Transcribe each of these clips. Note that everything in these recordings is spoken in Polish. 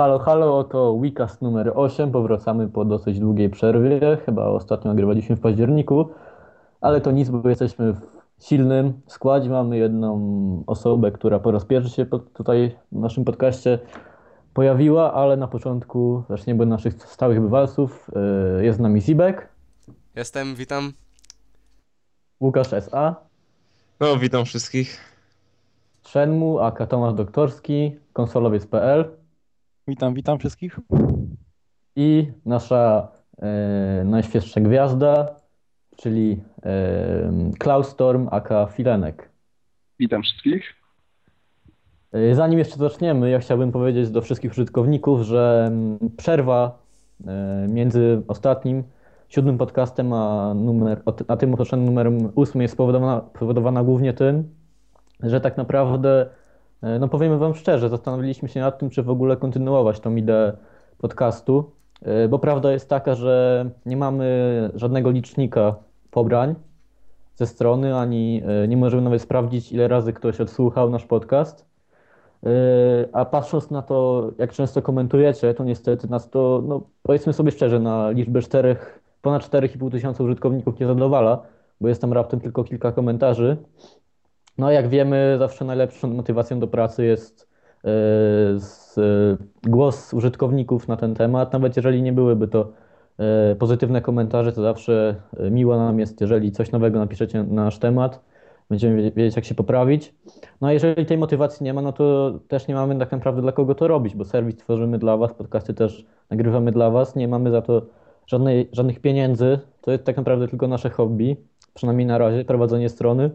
Halo, halo, oto Wecast numer 8. Powracamy po dosyć długiej przerwie. Chyba ostatnio nagrywaliśmy w październiku, ale to nic, bo jesteśmy w silnym składzie. Mamy jedną osobę, która po raz pierwszy się tutaj w naszym podcaście pojawiła, ale na początku zaczniemy od naszych stałych bywalców. Yy, Jest z nami Zibek, Jestem, witam. Łukasz S.A., No, witam wszystkich. Shenmu, aka Tomasz Doktorski, konsolowiec.pl Witam, witam wszystkich. i nasza e, najświeższa gwiazda, czyli e, Cloudstorm, aka Filenek. Witam wszystkich. E, Zanim jeszcze zaczniemy, ja chciałbym powiedzieć do wszystkich użytkowników, że mm, przerwa e, między ostatnim, siódmym podcastem, a, numer, a tym otocznym numerem ósmym jest spowodowana, spowodowana głównie tym, że tak naprawdę, no powiemy Wam szczerze, zastanowiliśmy się nad tym, czy w ogóle kontynuować tą ideę podcastu, e, bo prawda jest taka, że nie mamy żadnego licznika pobrań ze strony, ani e, nie możemy nawet sprawdzić, ile razy ktoś odsłuchał nasz podcast. A patrząc na to, jak często komentujecie, to niestety nas to, no powiedzmy sobie szczerze, na liczbę czterech, ponad 4,5 tysiąca użytkowników nie zadowala, bo jest tam raptem tylko kilka komentarzy. No jak wiemy, zawsze najlepszą motywacją do pracy jest z, yy, głos użytkowników na ten temat. Nawet jeżeli nie byłyby to yy, pozytywne komentarze, to zawsze miło nam jest, jeżeli coś nowego napiszecie na nasz temat. Będziemy wiedzieć, jak się poprawić. No a jeżeli tej motywacji nie ma, no to też nie mamy tak naprawdę dla kogo to robić, bo serwis tworzymy dla Was, podcasty też nagrywamy dla Was, nie mamy za to żadnej, żadnych pieniędzy. To jest tak naprawdę tylko nasze hobby, przynajmniej na razie, prowadzenie strony.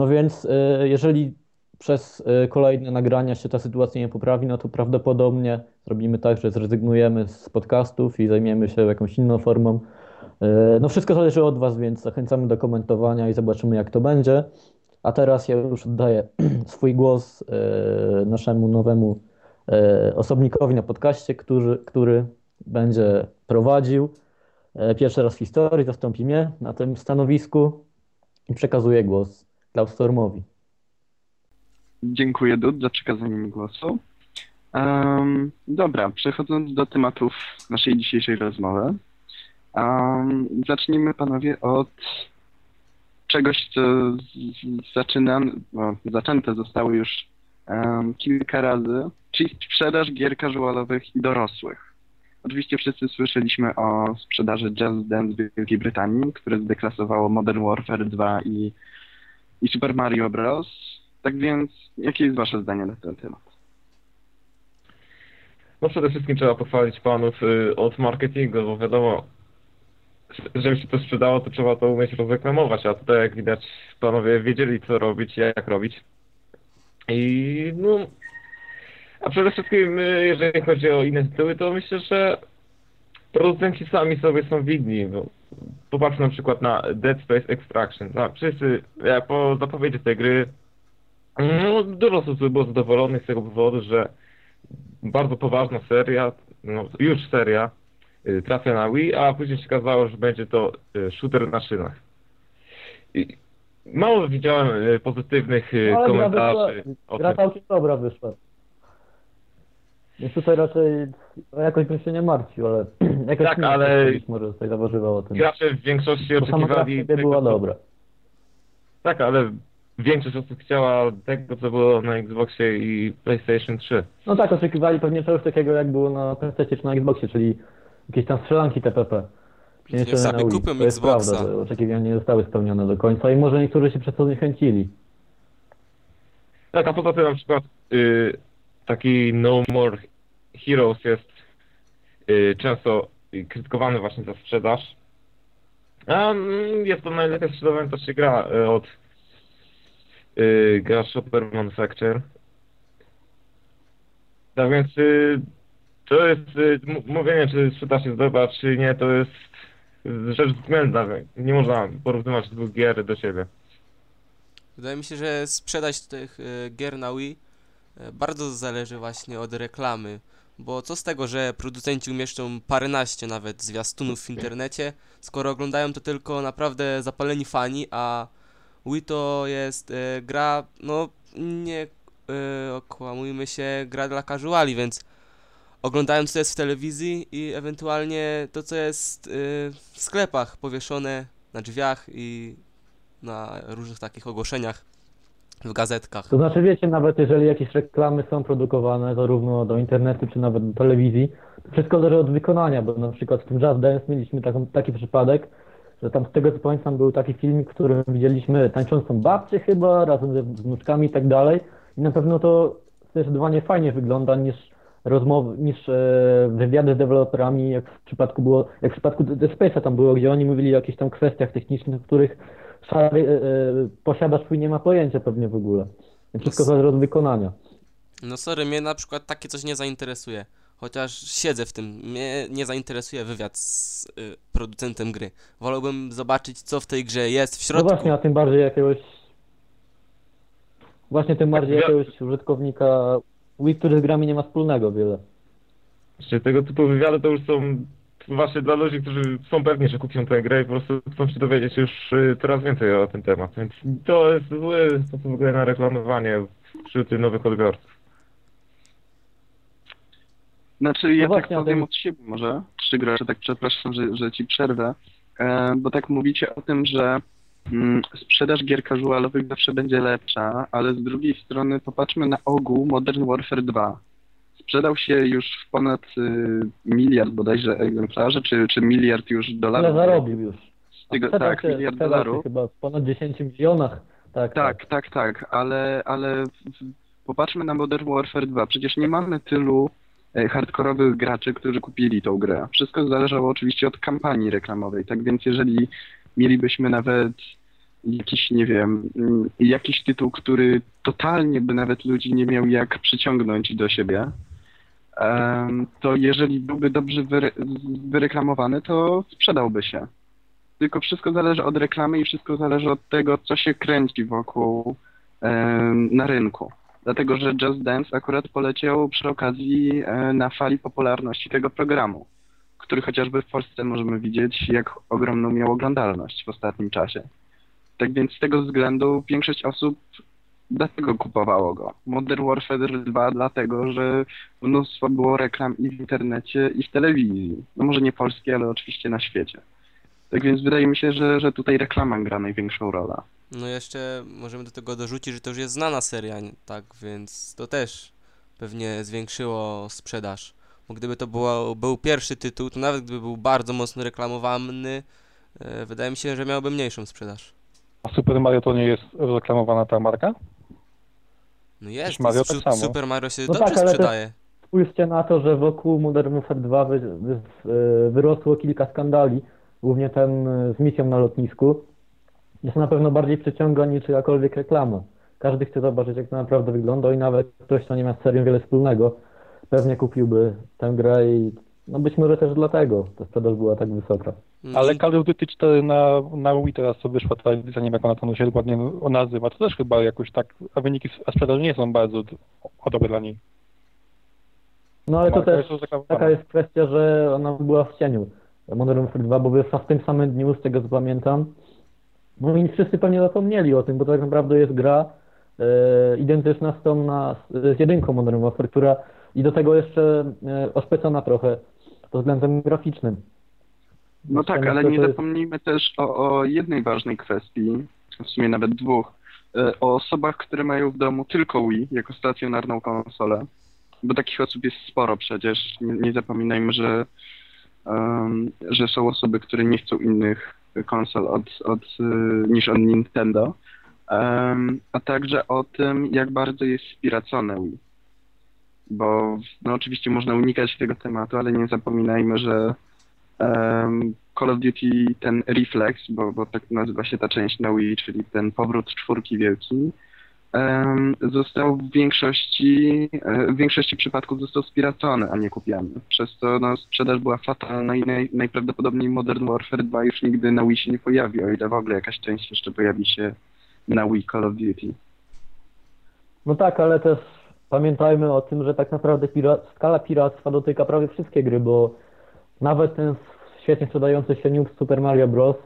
No więc y, jeżeli przez y, kolejne nagrania się ta sytuacja nie poprawi, no to prawdopodobnie zrobimy tak, że zrezygnujemy z podcastów i zajmiemy się jakąś inną formą. Y, No wszystko zależy od Was, więc zachęcamy do komentowania i zobaczymy jak to będzie. A teraz ja już oddaję swój głos naszemu nowemu osobnikowi na podcaście, który, który będzie prowadził pierwszy raz w historii, zastąpi mnie na tym stanowisku i przekazuję głos Cloudstormowi. Dziękuję Dud za przekazanie mi głosu. Em, dobra, przechodząc do tematów naszej dzisiejszej rozmowy. em, zacznijmy panowie od czegoś, co z, z, zaczyna, no, zaczęte zostało już em, kilka razy, czyli sprzedaż gier casualowych i dorosłych. Oczywiście wszyscy słyszeliśmy o sprzedaży Just Dance w Wielkiej Brytanii, które zdeklasowało Modern Warfare 2 i, i Super Mario Bros. Tak więc, jakie jest wasze zdanie na ten temat? No przede wszystkim trzeba pochwalić panów y, od marketingu, bo wiadomo, żeby się to sprzedało, to trzeba to umieć rozreklamować, a tutaj jak widać panowie wiedzieli co robić, jak robić. I no, a przede wszystkim y, jeżeli chodzi o inne tytuły, to myślę, że producenci sami sobie są widni. Bo popatrzmy na przykład na Dead Space Extraction. No, wszyscy, jak po zapowiedzi tej gry, no, dużo osób było zadowolonych z tego powodu, że bardzo poważna seria, no już seria, y, trafia na Wii, a później się okazało, że będzie to y, shooter na szynach. I mało widziałem y, pozytywnych Ale gra komentarzy wyszła- o Gra całkiem dobra wyszła. Więc tutaj raczej no jakoś bym się nie martwił, ale jakoś Tak, nie ale- może tutaj zaważywał o tym. Gracze w większości Bo oczekiwali sobie była co- dobra. Tak, ale większość osób chciała tego, co było na Xboxie i PlayStation 3. No tak, oczekiwali pewnie czegoś takiego, jak było na PC czy na Xboxie, czyli jakieś tam strzelanki TPP. Sobie Wii. kupią To jest Xboxa. prawda, że oczekiwania nie zostały spełnione do końca i może niektórzy się przez to zniechęcili. Tak, a poza tym na przykład y, taki No More Heroes jest y, często krytykowany właśnie za sprzedaż. A mm, jest to najlepiej sprzedawająca się gra y, od y, gra Shopper Manufacture. Tak więc to jest mówienie, czy sprzedaż jest dobra, czy nie, to jest rzecz względna. Nie można porównywać dwóch gier do siebie. Wydaje mi się, że sprzedaż tych gier na Wii bardzo zależy właśnie od reklamy. Bo co z tego, że producenci umieszczą paręnaście nawet zwiastunów w internecie, skoro oglądają to tylko naprawdę zapaleni fani, a Wii to jest e, gra, no nie e, okłamujmy się, gra dla casuali, więc oglądają co jest w telewizji i ewentualnie to co jest y, w sklepach powieszone na drzwiach i na różnych takich ogłoszeniach w gazetkach. To znaczy, wiecie, nawet jeżeli jakieś reklamy są produkowane, zarówno do internetu, czy nawet do telewizji, to wszystko zależy od wykonania, bo na przykład w tym Jazz Dance mieliśmy taką, taki przypadek, że tam z tego co pamiętam był taki filmik, w którym widzieliśmy tańczącą babcię chyba, razem ze wnuczkami i tak dalej. I na pewno to zdecydowanie fajnie wygląda niż rozmowy, niż e, wywiady z deweloperami, jak w przypadku było, jak w przypadku Dead Space'a tam było, gdzie oni mówili o jakichś tam kwestiach technicznych, których szary e, e, posiadacz swój nie ma pojęcia pewnie w ogóle. Wszystko No zależy od wykonania. No sorry, mnie na przykład takie coś nie zainteresuje. Chociaż siedzę w tym, mnie nie zainteresuje wywiad z y, producentem gry. Wolałbym zobaczyć, co w tej grze jest w No środku. właśnie, a tym bardziej jakiegoś. Właśnie tym bardziej Ja- jakiegoś użytkownika Wii, który z grami nie ma wspólnego wiele. Właśnie tego typu wywiady to już są właśnie dla ludzi, którzy są pewni, że kupią tę grę i po prostu chcą się dowiedzieć już y, coraz więcej o ten temat. Więc to jest zły sposób w ogóle na reklamowanie wśród nowych odbiorców. Znaczy, ja No tak powiem ten- od siebie może, trzy grosze, tak przepraszam, że, że ci przerwę, e, bo tak mówicie o tym, że mm, sprzedaż gier casualowych zawsze będzie lepsza, ale z drugiej strony popatrzmy na ogół Modern Warfare 2. Sprzedał się już w ponad y, miliard bodajże egzemplarzy, czy, czy miliard już Ale dolarów. zarobił już. Z tego, tak, się- miliard dolarów. chyba w ponad 10 milionach. Tak, Tak, tak, tak, ale, ale w- popatrzmy na Modern Warfare 2. Przecież nie mamy tylu e, hardkorowych graczy, którzy kupili tą grę. Wszystko zależało oczywiście od kampanii reklamowej. Tak więc jeżeli mielibyśmy nawet jakiś, nie wiem, mm, jakiś tytuł, który totalnie by nawet ludzi nie miał jak przyciągnąć do siebie, to jeżeli byłby dobrze wyre wyreklamowany, to sprzedałby się. Tylko wszystko zależy od reklamy i wszystko zależy od tego, co się kręci wokół na rynku. Dlatego, że Just Dance akurat poleciał przy okazji e, na fali popularności tego programu, który chociażby w Polsce możemy widzieć, jak ogromną miał oglądalność w ostatnim czasie. Tak więc z tego względu większość osób dlatego kupowało go. Modern Warfare 2 dlatego, że mnóstwo było reklam i w internecie, i w telewizji. No może nie polskie, ale oczywiście na świecie. Tak więc wydaje mi się, że, że tutaj reklama gra największą rolę. No jeszcze możemy do tego dorzucić, że to już jest znana seria, tak, więc to też pewnie zwiększyło sprzedaż. Bo gdyby to było, był pierwszy tytuł, to nawet gdyby był bardzo mocno reklamowany, e, wydaje mi się, że miałby mniejszą sprzedaż. A Super Mario to nie jest reklamowana ta marka? No jest, Mario tak samo. Super Mario się No dobrze tak, ale to- sprzedaje. Spójrzcie na to, że wokół Modern Warfare 2 wy, wy, y, wyrosło kilka skandali, głównie ten y, z misją na lotnisku. Jest na pewno bardziej przyciąga niż jakakolwiek reklama. Każdy chce zobaczyć, jak to naprawdę wygląda i nawet ktoś, kto nie ma z serią wiele wspólnego, pewnie kupiłby tę grę i no być może też dlatego ta sprzedaż była tak wysoka. Mm, Ale Call of Duty 4 na, na Wii teraz co wyszła ta edycja, nie wiem jak ona tam się ładnie nazywa, to też chyba jakoś tak, a wyniki a sprzedaży nie są bardzo o dobre dla niej. No ale to Marka też jest taka jest kwestia, że ona była w cieniu Modern Warfare 2, bo wyszła w tym samym dniu, z tego co pamiętam. No i wszyscy pewnie zapomnieli o tym, bo to tak naprawdę jest gra identyczna z tą na, z jedynką Modern Warfare, która i do tego jeszcze e, oszpecona trochę pod względem graficznym. No tak, ale nie jest- zapomnijmy też o, o jednej ważnej kwestii, w sumie nawet dwóch, e, o osobach, które mają w domu tylko Wii jako stacjonarną konsolę, bo takich osób jest sporo przecież. Nie, nie zapominajmy, że, em, że są osoby, które nie chcą innych konsol od, od, e, niż od Nintendo, a także o tym, jak bardzo jest wspieracone Wii. Bo no, oczywiście można unikać tego tematu, ale nie zapominajmy, że em, Call of Duty ten Reflex, bo, bo tak nazywa się ta część na Wii, czyli ten powrót czwórki wielki, em, został w większości, e, w większości przypadków został spiracony, a nie kupiony. Przez to no, sprzedaż była fatalna i naj, najprawdopodobniej Modern Warfare 2 już nigdy na Wii się nie pojawi, o ile w ogóle jakaś część jeszcze pojawi się na Wii Call of Duty. No tak, ale też pamiętajmy o tym, że tak naprawdę pira skala piractwa dotyka prawie wszystkie gry, bo nawet ten świetnie sprzedający się New Super Mario Bros.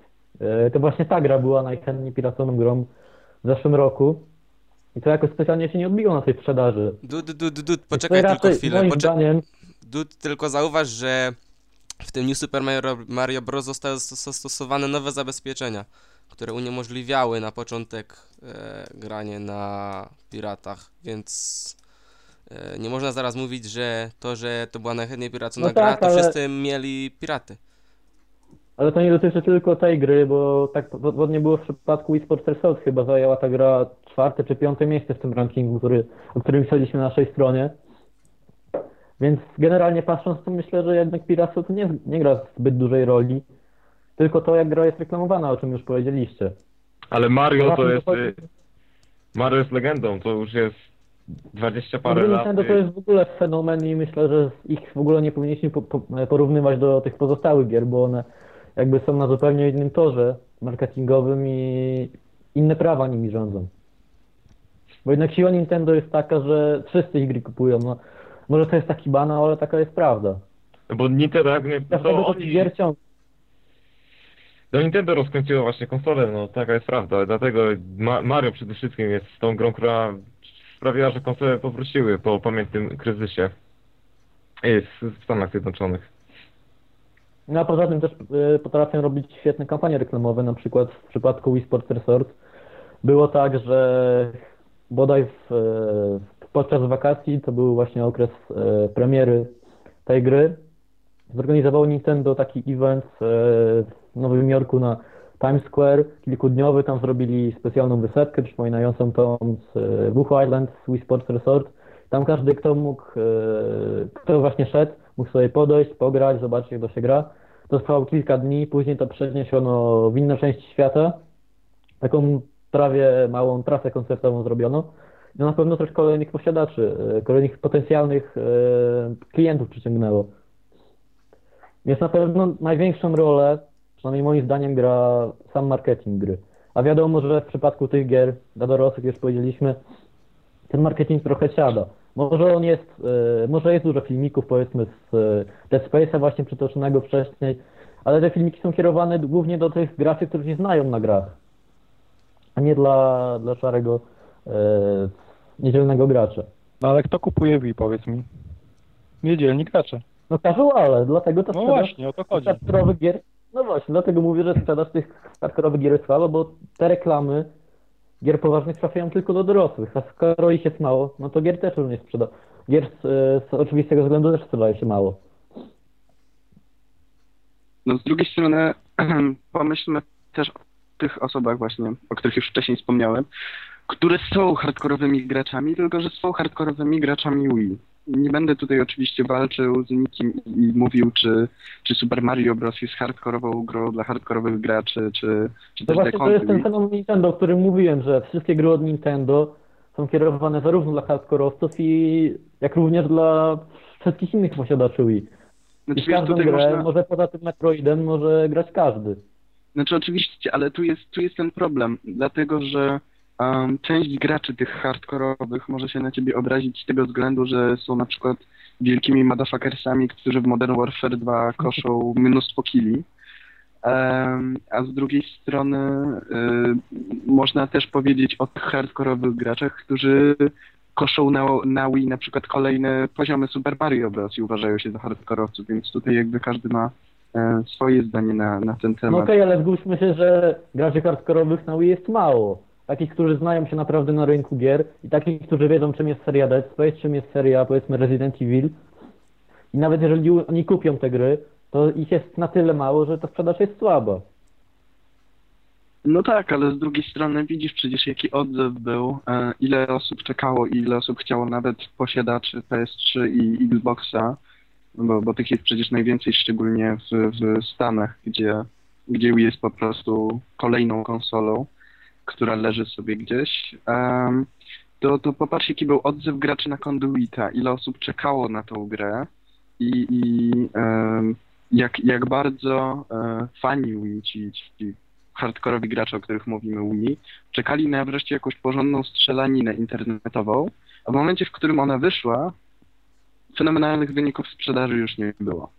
e, To właśnie ta gra była najchętniej piraconą grą w zeszłym roku. I to jakoś specjalnie się nie odbiło na tej sprzedaży. Dud, dud, dud, poczekaj tylko raczej, chwilę, Moim poczekaj. zdaniem, Dude, tylko zauważ, że w tym New Super Mario, Mario Bros. zostały zastosowane nowe zabezpieczenia, które uniemożliwiały na początek e, granie na piratach, więc e, nie można zaraz mówić, że to, że to była najchętniej piracona No gra, tak, to ale- wszyscy mieli piraty. Ale to nie dotyczy tylko tej gry, bo tak podobnie było w przypadku Wii Sports Resort. Chyba zajęła ta gra czwarte czy piąte miejsce w tym rankingu, który, o którym pisaliśmy na naszej stronie. Więc generalnie patrząc, to myślę, że jednak piractwo to nie, nie gra zbyt dużej roli. Tylko to, jak gra jest reklamowana, o czym już powiedzieliście. Ale Mario to jest... y, Mario jest legendą, to już jest 20 No, parę lat. Nintendo to jest w ogóle fenomen i myślę, że ich w ogóle nie powinniśmy po, po, porównywać do tych pozostałych gier, bo one jakby są na zupełnie innym torze marketingowym i inne prawa nimi rządzą. Bo jednak siła Nintendo jest taka, że wszyscy ich gry kupują. No, może to jest taki banał, ale taka jest prawda. Bo Nintendo jakby... Dlatego oni... gier ciągle. No Nintendo rozkręciło właśnie konsolę, no taka jest prawda. Dlatego Ma Mario przede wszystkim jest tą grą, która sprawiła, że konsole powróciły po pamiętnym kryzysie w Stanach Zjednoczonych. No a poza tym też y, potrafią robić świetne kampanie reklamowe, na przykład w przypadku Wii Sports Resort było tak, że bodaj w, y, podczas wakacji, to był właśnie okres y, premiery tej gry, zorganizowało Nintendo taki event y, w Nowym Jorku na Times Square, kilkudniowy, tam zrobili specjalną wysepkę przypominającą tą z y, Buch Island z Wii Sports Resort. Tam każdy, kto mógł, y, kto właśnie szedł, mógł sobie podejść, pograć, zobaczyć jak to się gra. To trwało kilka dni, później to przeniesiono w inne części świata. Taką prawie małą trasę koncertową zrobiono. No na pewno też kolejnych posiadaczy, y, kolejnych potencjalnych klientów przyciągnęło. Więc na pewno największą rolę, przynajmniej moim zdaniem, gra sam marketing gry. A wiadomo, że w przypadku tych gier dla dorosłych, już powiedzieliśmy, ten marketing trochę siada. Może on jest, e, może jest dużo filmików, powiedzmy, z e, Dead Space'a właśnie przytoczonego wcześniej, ale te filmiki są kierowane głównie do tych graczy, którzy się znają na grach, a nie dla, dla szarego, e, niedzielnego gracza. No ale kto kupuje Wii, powiedz mi? Niedzielni gracze. No casuale, dlatego to No sprzedaż właśnie, o to chodzi. gier, no właśnie, dlatego mówię, że sprzedaż tych hardkorowych gier jest słaba, bo te reklamy gier poważnych trafiają tylko do dorosłych, a skoro ich jest mało, no to gier też również sprzeda. Gier z, z oczywistego względu też sprzedaje się mało. No z drugiej strony pomyślmy też o tych osobach właśnie, o których już wcześniej wspomniałem, które są hardkorowymi graczami, tylko że są hardkorowymi graczami Wii. Nie będę tutaj oczywiście walczył z nikim i mówił, czy, czy Super Mario Bros. jest hardkorową grą dla hardkorowych graczy, czy, czy To też właśnie to jest ten fenomen Nintendo, o którym mówiłem, że wszystkie gry od Nintendo są kierowane zarówno dla hardkorowców i jak również dla wszystkich innych posiadaczy Wii. I Znaczy, wiesz, każdą grę, można... może poza tym Metroidem, może grać każdy. Znaczy oczywiście, ale tu jest, tu jest ten problem, dlatego że um, część graczy tych hardkorowych może się na ciebie obrazić z tego względu, że są na przykład wielkimi motherfuckersami, którzy w Modern Warfare 2 koszą mnóstwo killi. Em, a z drugiej strony y, można też powiedzieć o tych hardkorowych graczach, którzy koszą na, na Wii na przykład kolejne poziomy Super Mario Bros. i uważają się za hardkorowców, więc tutaj jakby każdy ma e, swoje zdanie na, na ten No temat. okej, ale zgódźmy się, że graczy hardkorowych na Wii jest mało. Takich, którzy znają się naprawdę na rynku gier i takich, którzy wiedzą, czym jest seria Dead Space, czym jest seria, powiedzmy, Resident Evil. I nawet jeżeli oni kupią te gry, to ich jest na tyle mało, że ta sprzedaż jest słaba. No tak, ale z drugiej strony widzisz przecież jaki odzew był, e, ile osób czekało i ile osób chciało nawet posiadaczy PS3 i Xboxa, bo, bo tych jest przecież najwięcej, szczególnie w, w Stanach, gdzie, gdzie Wii jest po prostu kolejną konsolą, która leży sobie gdzieś. Em, to, to popatrz jaki był odzew graczy na Conduita, ile osób czekało na tą grę i, i em, jak, jak bardzo e, fani Wii, ci, ci hardkorowi gracze, o których mówimy Wii, czekali na wreszcie jakąś porządną strzelaninę internetową, a w momencie, w którym ona wyszła, fenomenalnych wyników sprzedaży już nie było.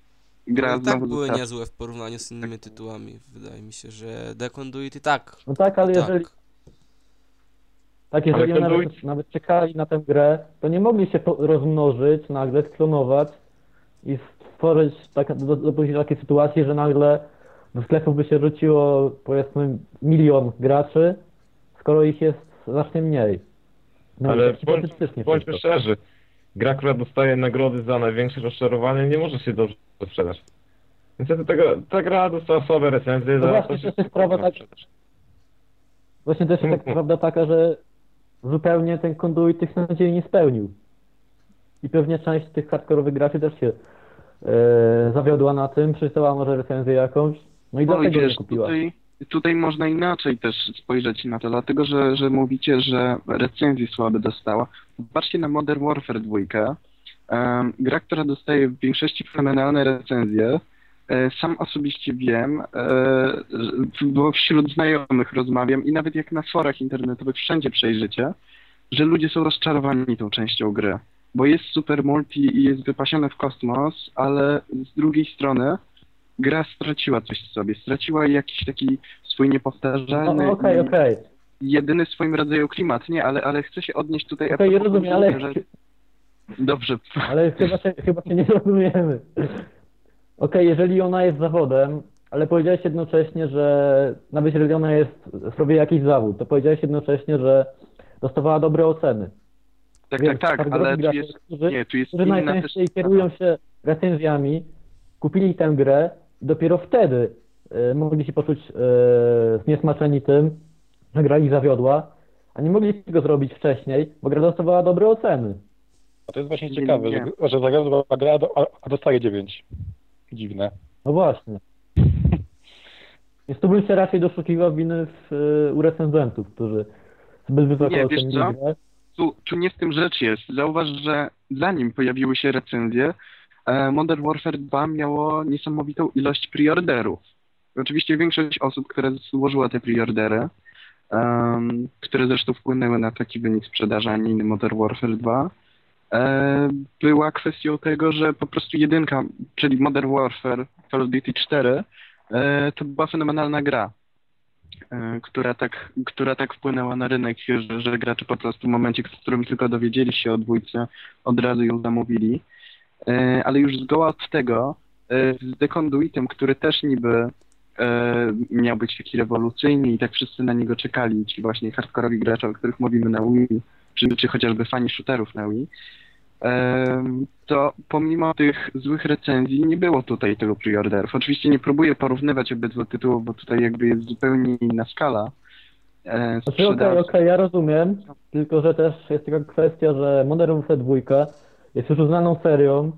Gra No tak były została- niezłe w porównaniu z innymi tytułami. Wydaje mi się, że The Conduit i tak. No tak, ale tak. jeżeli, tak, jeżeli Ale oni Conduit- nawet, nawet czekali na tę grę, to nie mogli się rozmnożyć, nagle sklonować i stworzyć tak, do, dopuścić do takiej sytuacji, że nagle do sklepów by się rzuciło powiedzmy milion graczy, skoro ich jest znacznie mniej. No, Ale tak bądź, bądźmy szczerzy. Gra, która dostaje nagrody za największe rozczarowanie, nie może się dobrze sprzedać. Niestety tego, ta gra dostała słabe recenzje, No za właśnie, to jest sprawa tak-. Właśnie też jest tak Mhm. prawda taka, że zupełnie ten konduit tych nadziei nie spełnił. I pewnie część tych hardkorowych graczy też się e, zawiodła na tym, przeczytała może recenzję jakąś, no i Oj, dlatego nie wiesz, kupiła. tutaj, tutaj można inaczej też spojrzeć na to, dlatego że, że mówicie, że recenzji słabe dostała. Patrzcie na Modern Warfare 2. Um, gra, która dostaje w większości fenomenalne recenzje. E, Sam osobiście wiem, e, bo wśród znajomych rozmawiam i nawet jak na forach internetowych wszędzie przejrzycie, że ludzie są rozczarowani tą częścią gry. Bo jest super multi i jest wypasione w kosmos, ale z drugiej strony gra straciła coś w sobie. Straciła jakiś taki swój niepowtarzalny No, Okej, okej. jedyny w swoim rodzaju klimat. Nie, ale, ale chcę się odnieść tutaj... Okej, propos rozumiem, ale, że... Dobrze, ale chyba, się, chyba się nie rozumiemy. Okej, jeżeli ona jest zawodem, ale powiedziałeś jednocześnie, że nawet jeżeli ona jest, robi jakiś zawód, to powiedziałeś jednocześnie, że dostawała dobre oceny. tak, tak, tak, hardkorowi ale tu gracze, jest, którzy, nie, tu jest którzy najczęściej kierują się recenzjami, kupili tę grę dopiero wtedy e, mogli się poczuć e, zniesmaczeni tym, że gra ich zawiodła, a nie mogli tego zrobić wcześniej, bo gra dostawała dobre oceny. A to jest właśnie Nie, ciekawe, nie. że, że zawiodła gra, a- dostaje 9. Dziwne. No właśnie. Więc tu bym się raczej doszukiwał winy w, e, u recenzentów, którzy zbyt wysoko Nie, ocenili grę. tu, tu nie w tym rzecz jest. Zauważ, że zanim pojawiły się recenzje, Modern Warfare 2 miało niesamowitą ilość preorderów. Oczywiście większość osób, które złożyła te preordery, em, które zresztą wpłynęły na taki wynik sprzedaży, a nie inny Modern Warfare 2, e, była kwestią tego, że po prostu jedynka, czyli Modern Warfare Call of Duty 4, e, to była fenomenalna gra e, która tak, która tak wpłynęła na rynek, że, że gracze po prostu w momencie, w którym tylko dowiedzieli się o dwójce, od razu ją zamówili. E, Ale już zgoła od tego, e, z The Conduitem, który też niby e, miał być taki rewolucyjny i tak wszyscy na niego czekali, ci właśnie hardkorowi gracze, o których mówimy na Wii, czy, czy chociażby fani shooterów na Wii, to pomimo tych złych recenzji nie było tutaj tego preorderów. Oczywiście nie próbuję porównywać obydwu tytułów, bo tutaj jakby jest zupełnie inna skala Znaczy, okej, okej, ja rozumiem, tylko że też jest taka kwestia, że Modern Warfare 2 jest już uznaną serią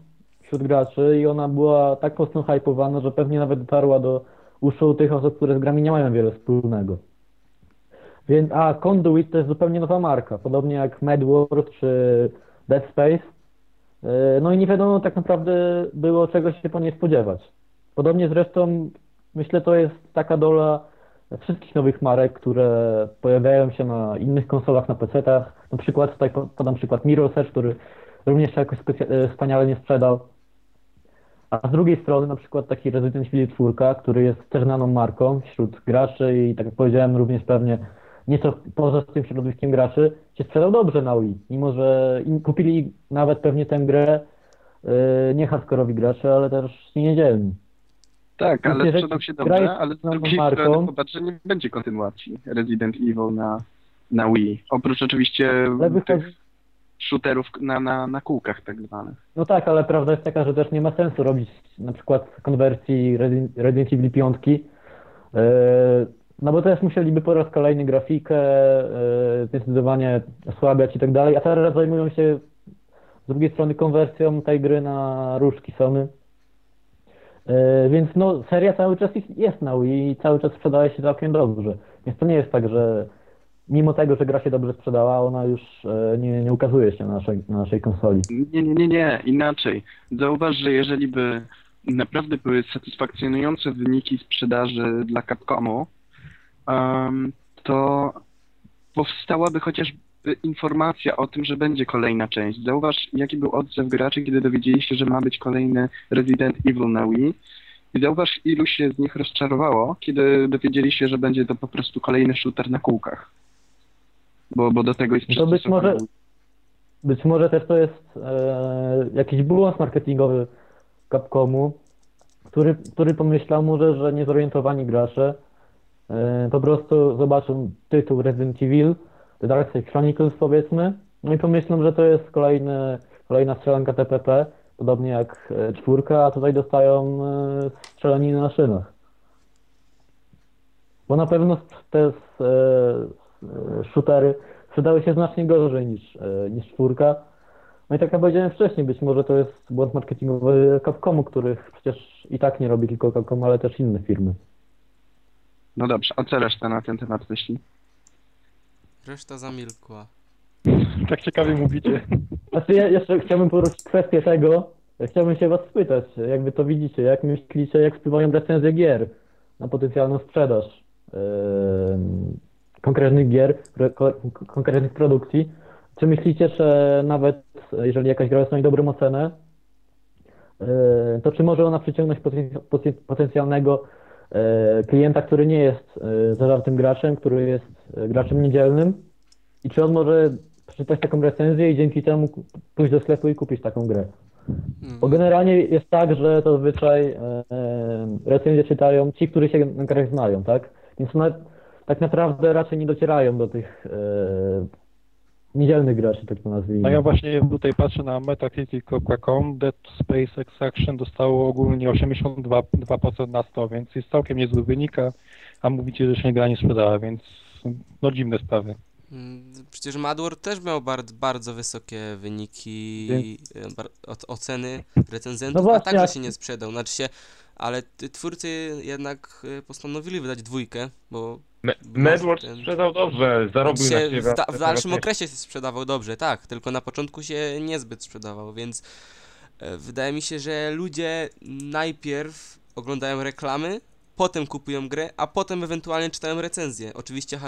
wśród graczy i ona była tak mocno hypowana, że pewnie nawet dotarła do uszu tych osób, które z grami nie mają wiele wspólnego. Więc, a Conduit to jest zupełnie nowa marka, podobnie jak MedWorld czy Dead Space. Yy, No i nie wiadomo tak naprawdę było czego się po niej spodziewać. Podobnie zresztą myślę to jest taka dola wszystkich nowych marek, które pojawiają się na innych konsolach, na PC-tach. Na przykład tutaj po- podam przykład Mirror's Edge, który również się jakoś e, wspaniale nie sprzedał. A z drugiej strony na przykład taki Resident Evil 4, który jest też znaną marką wśród graczy i tak jak powiedziałem również pewnie nieco poza tym środowiskiem graczy, się sprzedał dobrze na Wii, mimo że kupili nawet pewnie tę grę e, nie hardkorowi gracze, ale też niedzielni. Tak, Więc ale sprzedał się dobrze, ale z drugiej marką- strony popatrz, że nie będzie kontynuacji Resident Evil na, na Wii. Oprócz oczywiście tych shooterów na, na, na kółkach tak zwanych. No tak, ale prawda jest taka, że też nie ma sensu robić na przykład konwersji Resi- Resident Evil 5. Yy, No bo też musieliby po raz kolejny grafikę yy, zdecydowanie osłabiać i tak dalej, a teraz zajmują się z drugiej strony konwersją tej gry na różki Sony. Yy, Więc no, seria cały czas jest na Wii i cały czas sprzedaje się całkiem dobrze. Więc to nie jest tak, że mimo tego, że gra się dobrze sprzedała, ona już yy, nie, nie ukazuje się na naszej, na naszej konsoli. Nie, nie, nie, nie, inaczej. Zauważ, że jeżeli by naprawdę były satysfakcjonujące wyniki sprzedaży dla Capcomu, em, to powstałaby chociażby informacja o tym, że będzie kolejna część. Zauważ, jaki był odzew graczy, kiedy dowiedzieli się, że ma być kolejny Resident Evil na Wii. I zauważ, ilu się z nich rozczarowało, kiedy dowiedzieli się, że będzie to po prostu kolejny shooter na kółkach. Bo, bo do tego jest to być może- Być może też to jest e, jakiś błąd marketingowy Capcomu, który, który pomyślał może, że niezorientowani gracze e, po prostu zobaczą tytuł Resident Evil, The Dark Side Chronicles powiedzmy, no i pomyślą, że to jest kolejny, kolejna strzelanka TPP, podobnie jak e, czwórka, a tutaj dostają e, strzelaniny na szynach. Bo na pewno te e, shootery sprzedały się znacznie gorzej niż, e, niż czwórka. No i tak jak powiedziałem wcześniej, być może to jest błąd marketingowy Capcomu, których przecież i tak nie robi tylko Capcom, ale też inne firmy. No dobrze, a co reszta na ten temat myśli? Reszta zamilkła. Tak ciekawie mówicie. Znaczy ja jeszcze chciałbym poruszyć kwestię tego, chciałbym się was spytać, jak wy to widzicie, jak myślicie, jak wpływają recenzje gier na potencjalną sprzedaż yy, konkretnych gier, konkretnych produkcji. Czy myślicie, że nawet jeżeli jakaś gra dostanie dobrą ocenę, yy, to czy może ona przyciągnąć poten- poten- potencjalnego yy, klienta, który nie jest yy, zażartym graczem, który jest graczem niedzielnym i czy on może przeczytać taką recenzję i dzięki temu pójść do sklepu i kupić taką grę. Mm. Bo generalnie jest tak, że zazwyczaj e, e, recenzje czytają ci, którzy się na grach znają, tak? Więc one tak naprawdę raczej nie docierają do tych e, niedzielnych graczy, tak to nazwijmy. No ja właśnie tutaj patrzę na metacritic.com, Dead Space Extraction dostało ogólnie 82% na 100, więc jest całkiem niezły wynik, a, a mówicie, że się gra nie sprzedała, więc no dziwne sprawy. Mm, Przecież Madwar też miał bardzo, bardzo wysokie wyniki, e, bar- o- oceny recenzentów, No a właśnie, także a- się nie sprzedał. Znaczy się, ale twórcy jednak e, postanowili wydać dwójkę, bo Me- Ten- Medward sprzedał dobrze, zarobił się na siebie. w, da- w dalszym okresie się sprzedawał dobrze, tak, tylko na początku się niezbyt sprzedawał, więc e, wydaje mi się, że ludzie najpierw oglądają reklamy, potem kupują grę, a potem ewentualnie czytają recenzję. Oczywiście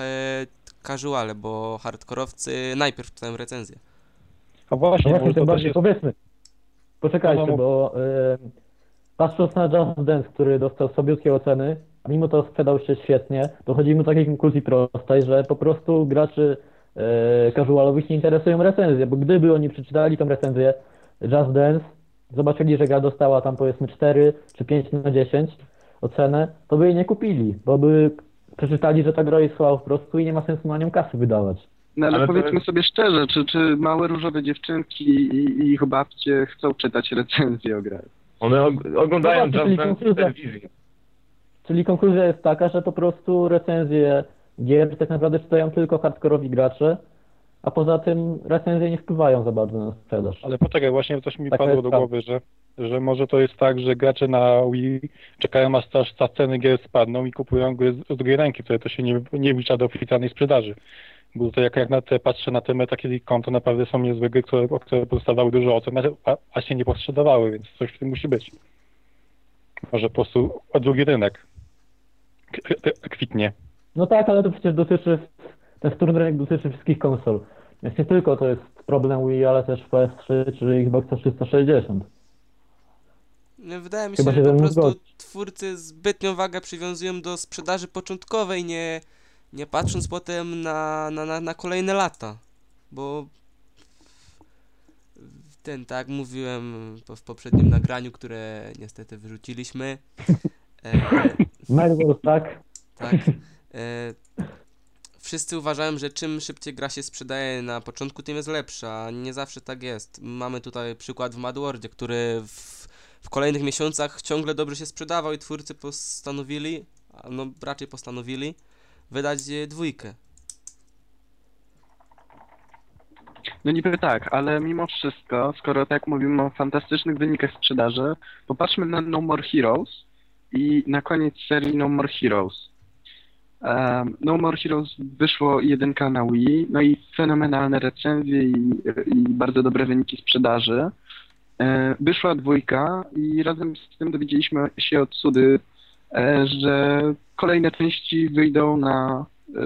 casuale, bo hardkorowcy najpierw czytają recenzję. A właśnie, No właśnie, tym też bardziej jest, powiedzmy. Poczekajcie, bo e, patrząc na Just Dance, który dostał sobiutkie oceny, mimo to sprzedał się świetnie, dochodzimy do takiej konkluzji prostej, że po prostu graczy e, casualowych nie interesują recenzje, bo gdyby oni przeczytali tą recenzję Just Dance, zobaczyli, że gra dostała tam powiedzmy 4 czy 5 na 10 ocenę, to by jej nie kupili, bo by przeczytali, że ta gra jest słaba po prostu i nie ma sensu na nią kasy wydawać. No ale, Ale powiedzmy jest- sobie szczerze, czy, czy małe różowe dziewczynki i, i ich babcie chcą czytać recenzje o grach? One og- oglądają No Just Dance w telewizji. Czyli konkluzja jest taka, że po prostu recenzje gier tak naprawdę czytają tylko hardkorowi gracze, a poza tym recenzje nie wpływają za bardzo na sprzedaż. ale poczekaj, właśnie coś mi Taka padło do głowy, że, że może to jest tak, że gracze na Wii czekają aż ta ceny gier spadną i kupują gry z, z drugiej ręki, wtedy to się nie, nie wlicza do oficjalnej sprzedaży. Bo tutaj jak, jak na te patrzę na te Metacritic.com, to naprawdę są niezłe gry, które, które dostawały dużo ocen, a, a się nie posprzedawały, więc coś w tym musi być. Może po prostu drugi rynek kwitnie. No tak, ale to przecież dotyczy, ten wtórny rynek dotyczy wszystkich konsol. Więc nie tylko to jest problem Wii, ale też PS3 czy Xbox 360. No, Wydaje mi Chyba się, się że po prostu zgodzi. twórcy zbytnią wagę przywiązują do sprzedaży początkowej, nie, nie patrząc potem na, na, na, na kolejne lata. Bo ten, tak jak mówiłem po- w poprzednim nagraniu, które niestety wyrzuciliśmy. E, Medwars, tak? tak. E, wszyscy uważają, że czym szybciej gra się sprzedaje na początku, tym jest lepsza. a Nie zawsze tak jest. Mamy tutaj przykład w Madwordzie, który w, w kolejnych miesiącach ciągle dobrze się sprzedawał i twórcy postanowili, a no raczej postanowili, wydać dwójkę. No niby tak, ale mimo wszystko, skoro tak mówimy o fantastycznych wynikach sprzedaży, popatrzmy na No More Heroes i na koniec serii No More Heroes. Um, no More Heroes wyszło jedynka na Wii, no i fenomenalne recenzje i, i bardzo dobre wyniki sprzedaży. E, wyszła dwójka i razem z tym dowiedzieliśmy się od Sudy, e, że kolejne części wyjdą na e,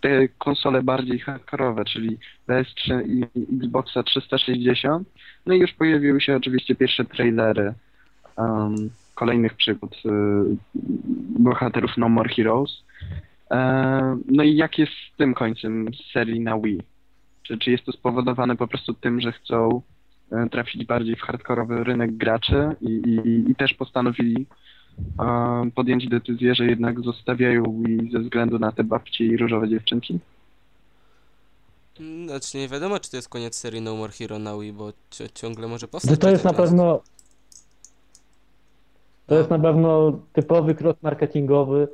te konsole bardziej hardkorowe, czyli PS3 i Xboxa 360. No i już pojawiły się oczywiście pierwsze trailery um, kolejnych przygód y, bohaterów No More Heroes. E, no i jak jest z tym końcem serii na Wii? Czy, czy jest to spowodowane po prostu tym, że chcą e, trafić bardziej w hardkorowy rynek graczy i, i, i też postanowili e, podjąć decyzję, że jednak zostawiają Wii ze względu na te babcie i różowe dziewczynki? Mm, Znaczy nie wiadomo, czy to jest koniec serii No More Hero na Wii, bo ci- ciągle może powstać. To jest na pewno. To jest na pewno typowy krok marketingowy.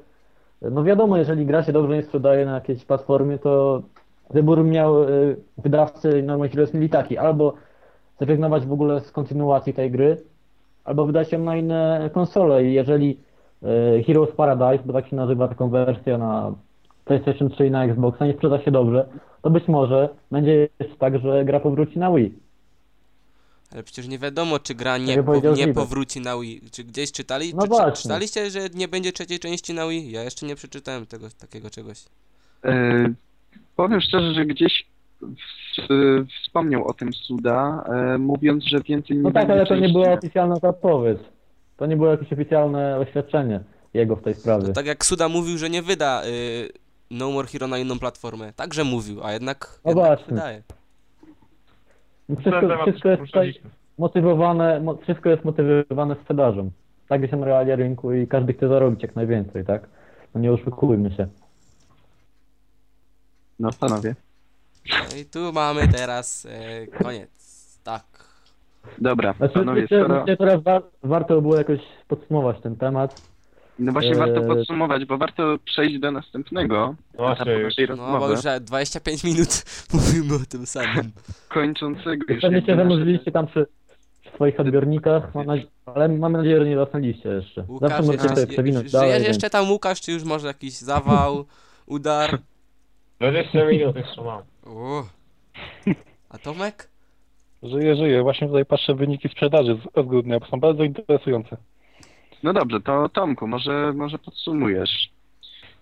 No wiadomo, jeżeli gra się dobrze nie sprzedaje na jakiejś platformie, to wybór miał y, wydawcy no myślę, mieli taki, albo zrezygnować w ogóle z kontynuacji tej gry, albo wydać ją na inne konsole. I jeżeli y, Heroes Paradise, bo tak się nazywa taką wersję na PlayStation 3 i na Xboxa, nie sprzeda się dobrze, to być może będzie tak, że gra powróci na Wii. Ale przecież nie wiadomo, czy gra nie, po, powiedział nie powróci na Wii. Czy gdzieś czytali? No czy, czy, właśnie. czytaliście, że nie będzie trzeciej części na Wii? Ja jeszcze nie przeczytałem tego takiego czegoś. E, powiem szczerze, że gdzieś w, wspomniał o tym Suda, e, mówiąc, że więcej nie No tak, będzie ale to nie części. była oficjalna zapowiedź. To nie było jakieś oficjalne oświadczenie jego w tej sprawie. To tak jak Suda mówił, że nie wyda y, No More Hero na inną platformę. Także mówił, a jednak, No jednak właśnie. wydaje. Wszystko, wszystko jest tutaj motywowane, mo, wszystko jest motywowane sprzedażą. Tak są realia rynku i każdy chce zarobić jak najwięcej, tak? No nie oszukujmy się. No panowie. No i tu mamy teraz e, koniec. Tak. Dobra, Znaczy, panowie, myślę, skoro... myślę, teraz wa warto było jakoś podsumować ten temat. No właśnie Eee. warto podsumować, bo warto przejść do następnego No właśnie, etapu naszej No bo rozmowy, już za 25 minut mówimy o tym samym. kończącego już Pewnie jakby się nasze- zamówiliście tam przy, swoich odbiornikach, mam nadzie- ale mamy nadzieję, że nie zasnęliście jeszcze. Łukasz, Zawsze możecie jeszcze, sobie przewinąć dalej. żyjesz więc- jeszcze tam Łukasz, czy już może jakiś zawał, udar? 20 minut jeszcze mam. O. A Tomek? Żyję, żyję. Właśnie tutaj patrzę wyniki sprzedaży z, z grudnia, bo są bardzo interesujące. No dobrze, to Tomku, może, może podsumujesz.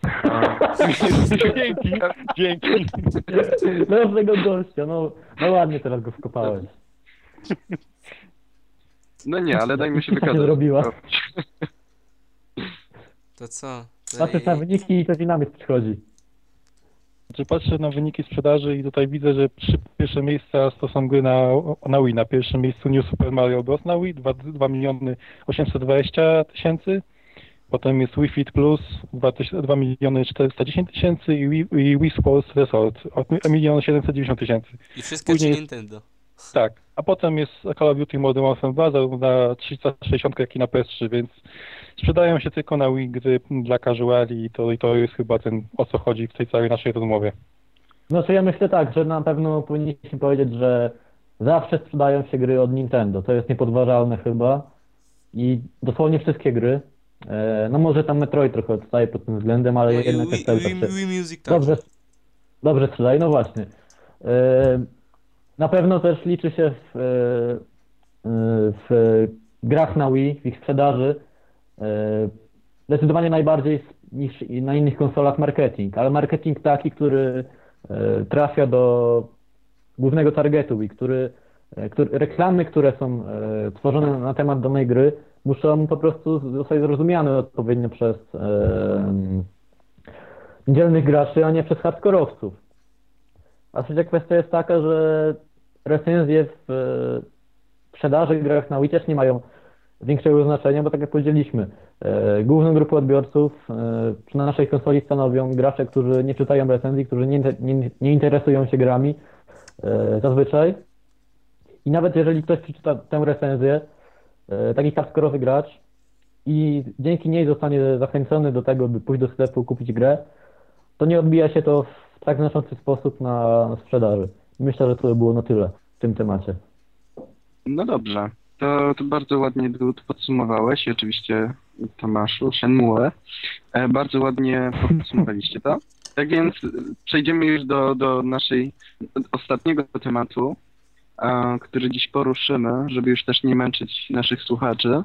Dzięki, dzięki. Dobrego gościa, no, no ładnie teraz go wkopałeś. No nie, ale dajmy się wykazać. zrobiła? To co? To Patrzę na i- wyniki i to dynamit przychodzi. Czy patrzę na wyniki sprzedaży i tutaj widzę, że trzy pierwsze miejsca to są gry na, na Wii. Na pierwszym miejscu New Super Mario Bros. na Wii, 2, 2 miliony 820 tysięcy. Potem jest Wii Fit Plus, 2, 2 miliony 410 tysięcy i Wii, i Wii Sports Resort, 1 milion 790 tysięcy. I wszystkie później- Nintendo. Tak, a potem jest Call of Duty Modern Warfare 2, zarówno na 360 jak i na PS3, więc sprzedają się tylko na Wii gry dla casuali i to, i to jest chyba ten, o co chodzi w tej całej naszej rozmowie. Znaczy ja myślę tak, że na pewno powinniśmy powiedzieć, że zawsze sprzedają się gry od Nintendo. To jest niepodważalne chyba. I dosłownie wszystkie gry. E, No może tam Metroid trochę odstaje pod tym względem, ale No jednak Wii, jest cały czas Wii, Wii Music tak. dobrze, dobrze sprzedaje. No właśnie. E, Na pewno też liczy się w, e, w grach na Wii, w ich sprzedaży e, zdecydowanie najbardziej niż i na innych konsolach marketing, ale marketing taki, który e, trafia do głównego targetu Wii, który, e, który reklamy, które są e, tworzone na temat danej gry, muszą po prostu zostać zrozumiane odpowiednio przez e, dzielnych graczy, a nie przez hardkorowców. A trzecia kwestia jest taka, że recenzje w e, sprzedaży grach na Wii też nie mają większego znaczenia, bo tak jak powiedzieliśmy, e, główną grupę odbiorców e, przy naszej konsoli stanowią gracze, którzy nie czytają recenzji, którzy nie, nie, nie interesują się grami zazwyczaj. I nawet jeżeli ktoś przeczyta tę recenzję, taki hardkorowy gracz i dzięki niej zostanie zachęcony do tego, by pójść do sklepu, kupić grę, to nie odbija się to w tak znaczący sposób na sprzedaży. Myślę, że to by było na tyle w tym temacie. No dobrze, to, to bardzo ładnie podsumowałeś i oczywiście Tomaszu, Shenmue. E, bardzo ładnie podsumowaliście to. Tak więc e, przejdziemy już do, do naszej ostatniego tematu, e, który dziś poruszymy, żeby już też nie męczyć naszych słuchaczy.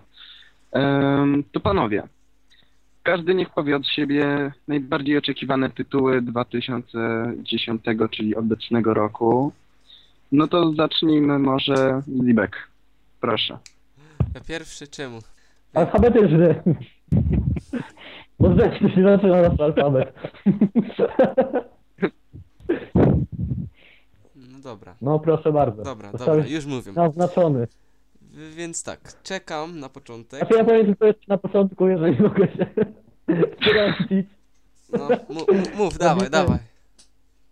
To panowie, każdy niech powie od siebie najbardziej oczekiwane tytuły 2010, czyli obecnego roku. No to zacznijmy może z Libek. Proszę. Ja Pierwszy czemu? Alfabetyczny. Bo rzeczy się zaczyna nasz alfabet. No dobra. No proszę bardzo. Dobra, dobra, już mówię. naznaczony. Więc tak, czekam na początek. Znaczy ja powiem tylko jeszcze na początku, jeżeli mogę się wtrącić, No, mów, dawaj, dawaj.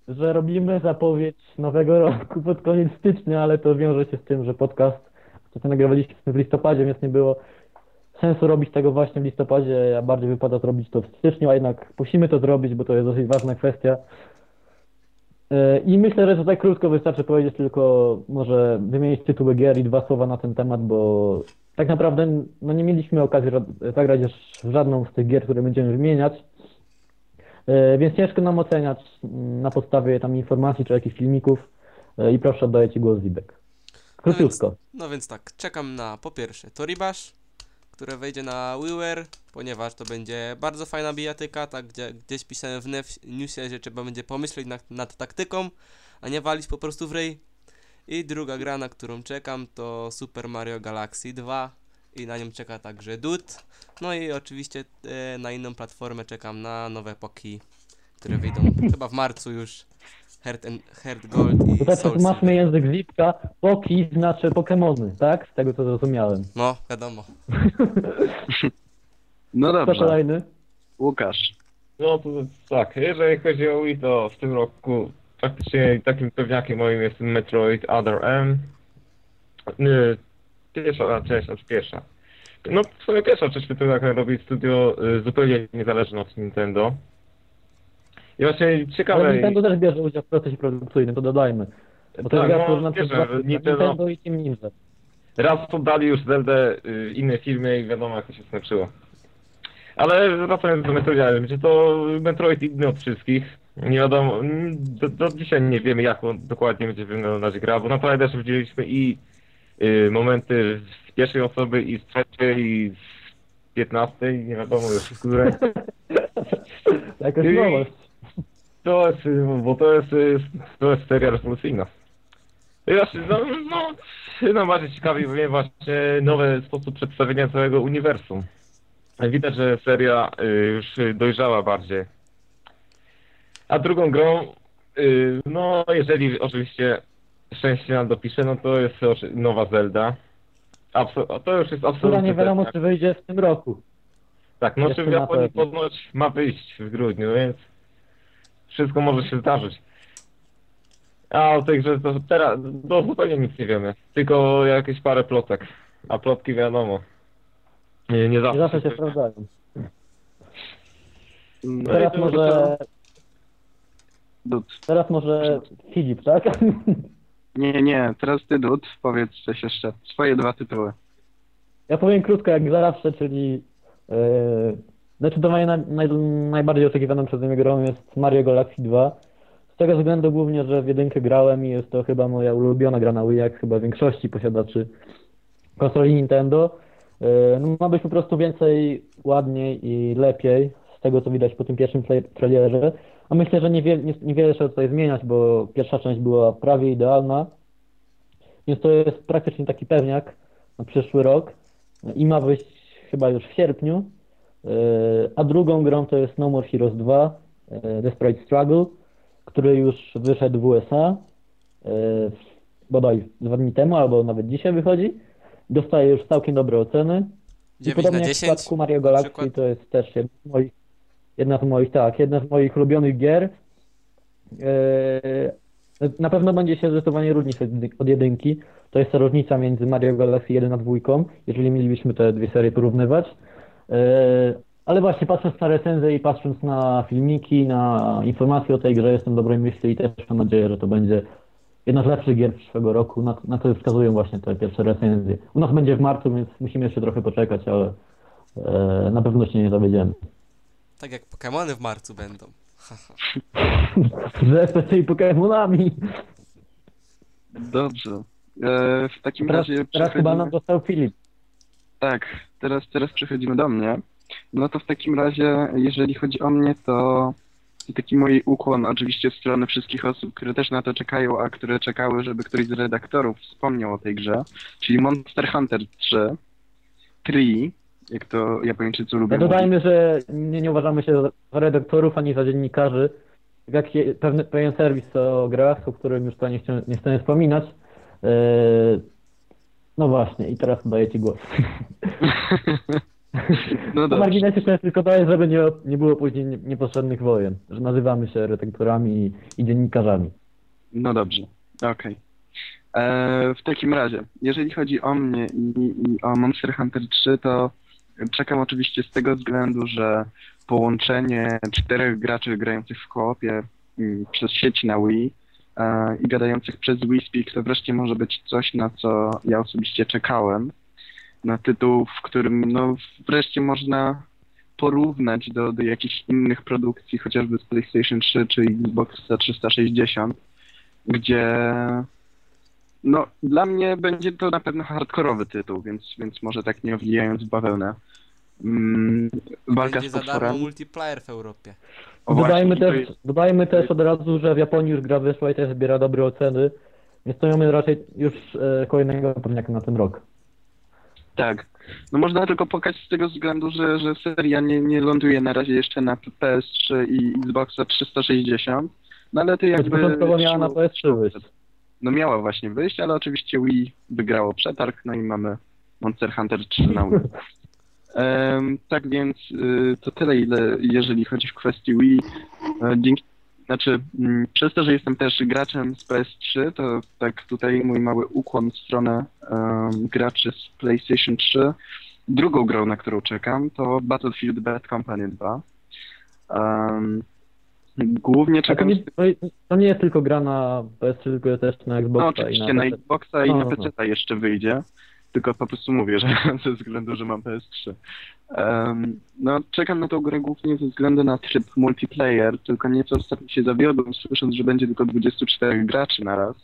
że robimy zapowiedź nowego roku pod koniec stycznia, ale to wiąże się z tym, że podcast, który nagrywaliśmy w listopadzie, więc nie było sensu robić tego właśnie w listopadzie, a bardziej wypada to robić to w styczniu, a jednak musimy to zrobić, bo to jest dosyć ważna kwestia. Yy, I myślę, że tutaj krótko wystarczy powiedzieć tylko może wymienić tytuły gier i dwa słowa na ten temat, bo tak naprawdę no nie mieliśmy okazji ra- zagrać żadną z tych gier, które będziemy wymieniać. E, Więc ciężko nam oceniać mm, na podstawie tam informacji czy jakichś filmików E, i proszę oddaję Ci głos Zibek. Króciutko. No więc tak, czekam na po pierwsze Toribash, które wejdzie na WiiWare, ponieważ to będzie bardzo fajna bijatyka, tak gdzie, gdzieś pisałem w newsie, że trzeba będzie pomyśleć nad, nad taktyką, a nie walić po prostu w rej. I druga gra, na którą czekam, to Super Mario Galaxy 2 i na nią czeka także Dud. No i oczywiście e, na inną platformę czekam na nowe Poki, które wyjdą chyba w marcu już. Heart, and, Heart Gold i Tutaj Soul przetłumaczmy Silver. język Zipka. Poki znaczy Pokemony, tak? Z tego co zrozumiałem. No, wiadomo. No Kto dobrze, kolejny? Łukasz. No to tak, jeżeli chodzi o Wii, to w tym roku faktycznie takim pewniakiem moim jest Metroid Other M. Nie, Pierwsza część, znaczy pierwsza. No, swoja pierwsza część jak robi studio y, zupełnie niezależne od Nintendo. I właśnie Ale ciekawe... Nintendo też bierze udział w procesie produkcyjnym, to dodajmy. Bo to Tak, jest no, przez że dwa- Nintendo- Nintendo i Team Ninja. Raz poddali już Zeldę y, innej firmie i wiadomo jak to się skończyło. Ale wracając do Metroida, będzie to Metroid inny od wszystkich. Nie wiadomo, do, do dzisiaj nie wiemy jak on dokładnie będzie wyglądać gra, bo naprawdę też widzieliśmy i y, momenty z pierwszej osoby i z trzeciej i z piętnastej, nie wiadomo już z której. Jakaś nowość. To jest, bo to jest, to jest seria rewolucyjna. Właśnie, no, no, no bardziej ciekawi mnie właśnie nowy sposób przedstawienia całego uniwersum. Widać, że seria y, już dojrzała bardziej. A drugą grą, y, no jeżeli oczywiście szczęście nam dopisze, no to jest nowa Zelda. Abso- to już jest Która absolutnie nie wiadomo, pewniak. czy wyjdzie w tym roku. Tak, no czy w Japonii ponoć ma wyjść w grudniu, więc wszystko może się zdarzyć. A o tej grze to teraz to zupełnie nic nie wiemy. Tylko jakieś parę plotek. A plotki wiadomo. Nie, nie zawsze. Nie zawsze się sprawdzają. No Teraz to- może, Dud. teraz może Filip, tak? Nie, nie, teraz ty, Dud, powiedz coś jeszcze. Swoje dwa tytuły. Ja powiem krótko, jak zawsze, czyli yy, zdecydowanie naj, naj, najbardziej oczekiwaną przeze mnie grą jest Mario Galaxy 2. Z tego względu głównie, że w jedynkę grałem i jest to chyba moja ulubiona gra na Wii, jak chyba większości posiadaczy konsoli Nintendo. Yy, no, ma być po prostu więcej, ładniej i lepiej, z tego co widać po tym pierwszym tra- trailerze. A myślę, że niewiele, nie, niewiele trzeba tutaj zmieniać, bo pierwsza część była prawie idealna. Więc to jest praktycznie taki pewniak na przyszły rok i ma wyjść chyba już w sierpniu. Yy, A drugą grą to jest No More Heroes 2 yy, Desperate Struggle, który już wyszedł w USA yy, bodaj dwa dni temu, albo nawet dzisiaj wychodzi. Dostaje już całkiem dobre oceny. I 9 podobnie na jak w 10. przypadku Mario Galaxy to jest też jedna z moich, jedna z moich, tak, jedna z moich ulubionych gier. Yy, Na pewno będzie się zdecydowanie różnić od, od jedynki. To jest ta różnica między Mario Galaxy 1 a 2, jeżeli mielibyśmy te dwie serie porównywać. Yy, Ale właśnie patrząc na recenzję i patrząc na filmiki, na informacje o tej grze, jestem dobrej myśli i też mam nadzieję, że to będzie jedna z lepszych gier przyszłego roku. Na, na to wskazują właśnie te pierwsze recenzje. U nas będzie w marcu, więc musimy jeszcze trochę poczekać, ale e, na pewno się nie dowiedziemy. Tak jak Pokémony w marcu będą. Z SPC i Pokemonami. Dobrze. E, w takim Teraz, razie teraz chyba nam dostał Filip. Tak, teraz, teraz przechodzimy do mnie. No to w takim razie, jeżeli chodzi o mnie, to taki mój ukłon oczywiście w stronę wszystkich osób, które też na to czekają, a które czekały, żeby któryś z redaktorów wspomniał o tej grze, czyli Monster Hunter 3, Tree, jak to Japończycy lubią Ja dodajmy, że nie, nie uważamy się za redaktorów ani za dziennikarzy, jak pewien serwis o grach, o którym już tutaj nie chcę, nie chcę wspominać. E, no właśnie, i teraz daję Ci głos. No Na marginesie chciałem tylko dodać, żeby nie, nie było później nie- niepotrzebnych wojen, że nazywamy się redaktorami i, i dziennikarzami. No dobrze, okej. E, W takim razie, jeżeli chodzi o mnie i, i o Monster Hunter 3, to czekam oczywiście z tego względu, że połączenie czterech graczy grających w koopie mm, przez sieć na Wii i gadających przez Wii Speak to wreszcie może być coś, na co ja osobiście czekałem. Na tytuł, w którym no wreszcie można porównać do, do jakichś innych produkcji, chociażby z PlayStation 3 czy Xboxa 360 gdzie no dla mnie będzie to na pewno hardkorowy tytuł, więc, więc może tak nie owijając w bawełnę. Mm, walka Będzie z za darmo potworem. multiplayer w Europie. O, Dodajmy właśnie, i to też, jest- dodajmy też od razu, że w Japonii już gra wyszła i też zbiera dobre oceny. Więc to mamy raczej już e, kolejnego pewniaka na ten rok. Tak. No można tylko pokazać z tego względu, że, że seria nie, nie ląduje na razie jeszcze na PS3 i Xboxa 360. No ale to Choć jakby... początkowo miała na szło- PS3 wyjść. No miała właśnie wyjść, ale oczywiście Wii wygrało przetarg, no i mamy Monster Hunter 3 na Wii. Tak więc y, to tyle, ile jeżeli chodzi w kwestii Wii. E, dzięki, znaczy, mm, przez to, że jestem też graczem z PS3, to tak tutaj mój mały ukłon w stronę graczy z PlayStation 3. Drugą grą, na którą czekam, to Battlefield Bad Company 2. Em, głównie A to, czekam... nie, to, nie jest tylko gra na PS3, tylko też na No Xboxa oczywiście i na na Xboxa i No, na no, no. PC jeszcze wyjdzie. Tylko po prostu mówię, że ze względu, że mam PS3. Em, no, czekam na tą grę głównie ze względu na tryb multiplayer, tylko nieco ostatnio się zawiodłem, słysząc, że będzie tylko 24 graczy na raz.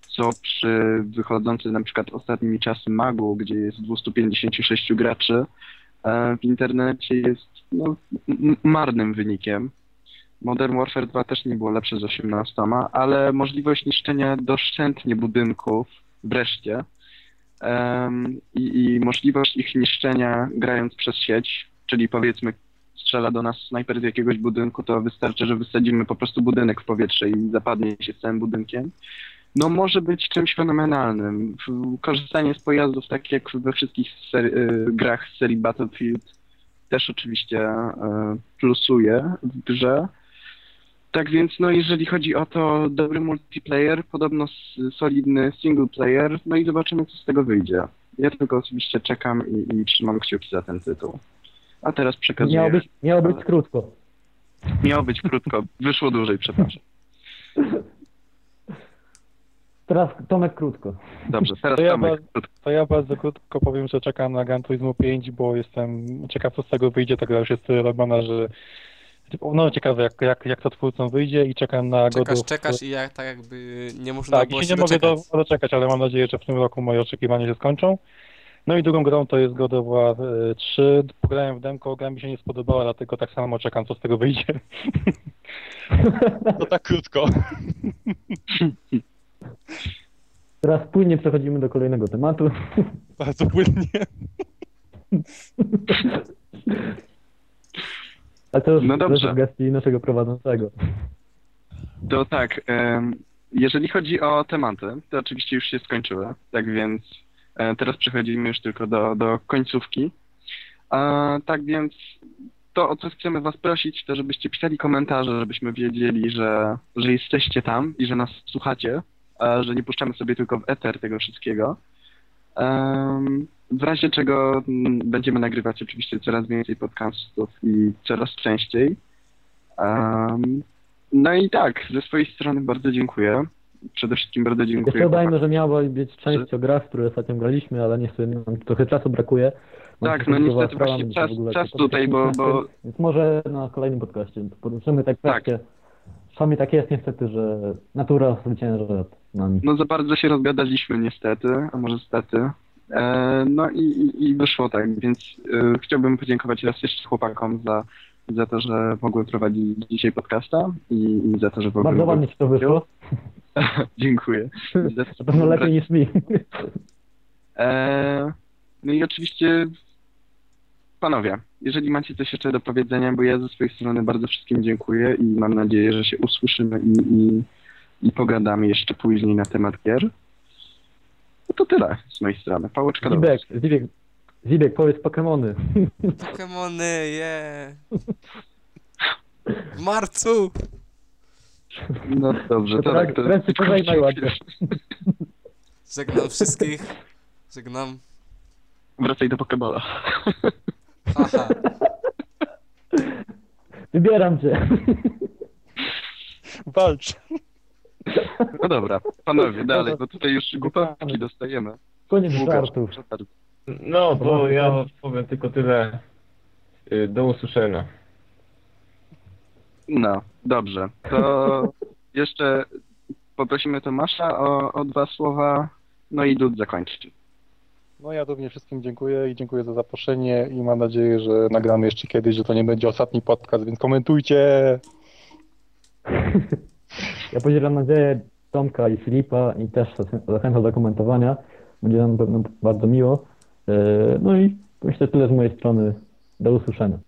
Co przy wychodzącym na przykład ostatnimi czasy Magu, gdzie jest 256 graczy, e, w internecie jest no, marnym wynikiem. Modern Warfare 2 też nie było lepsze z 18, ale możliwość niszczenia doszczętnie budynków wreszcie i, i możliwość ich niszczenia grając przez sieć, czyli powiedzmy strzela do nas snajper z jakiegoś budynku, to wystarczy, że wysadzimy po prostu budynek w powietrze i zapadnie się z całym budynkiem. No może być czymś fenomenalnym. Korzystanie z pojazdów, tak jak we wszystkich y, grach z serii Battlefield, też oczywiście y, plusuje w grze. Tak więc, no jeżeli chodzi o to, dobry multiplayer, podobno solidny single player, no i zobaczymy, co z tego wyjdzie. Ja tylko oczywiście czekam i, i trzymam kciuki za ten tytuł. A teraz przekazuję. Miało być, miało być krótko. Miało być krótko, wyszło dłużej, przepraszam. Teraz Tomek krótko. Dobrze, teraz To ja Tomek, bardzo- krótko. To ja bardzo krótko powiem, że czekam na Gran Turismo 5, bo jestem ciekaw, co z tego wyjdzie. Ta gra już jest tyle robiona, że no ciekawe, jak, jak, jak to twórcom wyjdzie i czekam na Czekasz, Godów. czekasz i jak tak jakby nie można Tak, było się się nie mogę do, doczekać. doczekać, ale mam nadzieję, że w tym roku moje oczekiwania się skończą. No i drugą grą to jest God of War e, 3. Pograłem w demko, gra mi się nie spodobała, dlatego tak samo czekam, co z tego wyjdzie. To tak krótko. Teraz płynnie przechodzimy do kolejnego tematu. Bardzo płynnie. A to już No dobrze. leży w gestii naszego prowadzącego. To tak, jeżeli chodzi o tematy, to oczywiście już się skończyły, tak więc e, teraz przechodzimy już tylko do, do końcówki. A, tak więc to, o co chcemy Was prosić, to żebyście pisali komentarze, żebyśmy wiedzieli, że, że jesteście tam i że nas słuchacie, że nie puszczamy sobie tylko w eter tego wszystkiego. W razie czego mm, będziemy nagrywać oczywiście coraz więcej podcastów i coraz częściej. No i tak, ze swojej strony bardzo dziękuję. Przede wszystkim bardzo dziękuję. Jeszcze dodajmy, że miała być część o grach, które ostatnio graliśmy, ale niestety nam trochę czasu brakuje. Mam Tak, no niestety właśnie czas- czas tutaj, bo- bo- Więc może na kolejnym podcaście poruszymy tak Tak. kwestię. Czasami tak jest niestety, że natura zwycięża nad nami. No za bardzo się rozgadaliśmy niestety, a może stety. E, no i, i, i wyszło tak, więc e, chciałbym podziękować raz jeszcze chłopakom za, za to, że mogłem prowadzić dzisiaj podcasta i, i za to, że w ogóle Bardzo ładnie ci to wyszło. Dziękuję. Na pewno lepiej niż mi. E, no i oczywiście panowie, jeżeli macie coś jeszcze do powiedzenia, bo ja ze swojej strony bardzo wszystkim dziękuję i mam nadzieję, że się usłyszymy i, i, i pogadamy jeszcze później na temat gier. No to tyle z mojej strony. Pałeczka do was. Zibek, Zibek, Zibek, powiedz Pokemony. Pokemony, je. W marcu! No dobrze, to Dobra, tak. To ręce ładnie. Żegnam wszystkich. Żegnam. Wracaj do Pokebola. Haha. Wybieram cię. Walcz. No dobra, panowie, dalej, bo tutaj już głupawki dostajemy. Koniec Łukasz, żartów. No, to ja powiem tylko tyle. Y, Do usłyszenia. No, dobrze. To jeszcze poprosimy Tomasza o, o dwa słowa, no i Dud zakończy. No ja również wszystkim dziękuję i dziękuję za zaproszenie i mam nadzieję, że nagramy jeszcze kiedyś, że to nie będzie ostatni podcast, więc komentujcie. Ja podzielam nadzieję Tomka i Filipa i też zachęcam do komentowania. Będzie nam na pewno bardzo miło. Yy, No i myślę tyle z mojej strony. Do usłyszenia.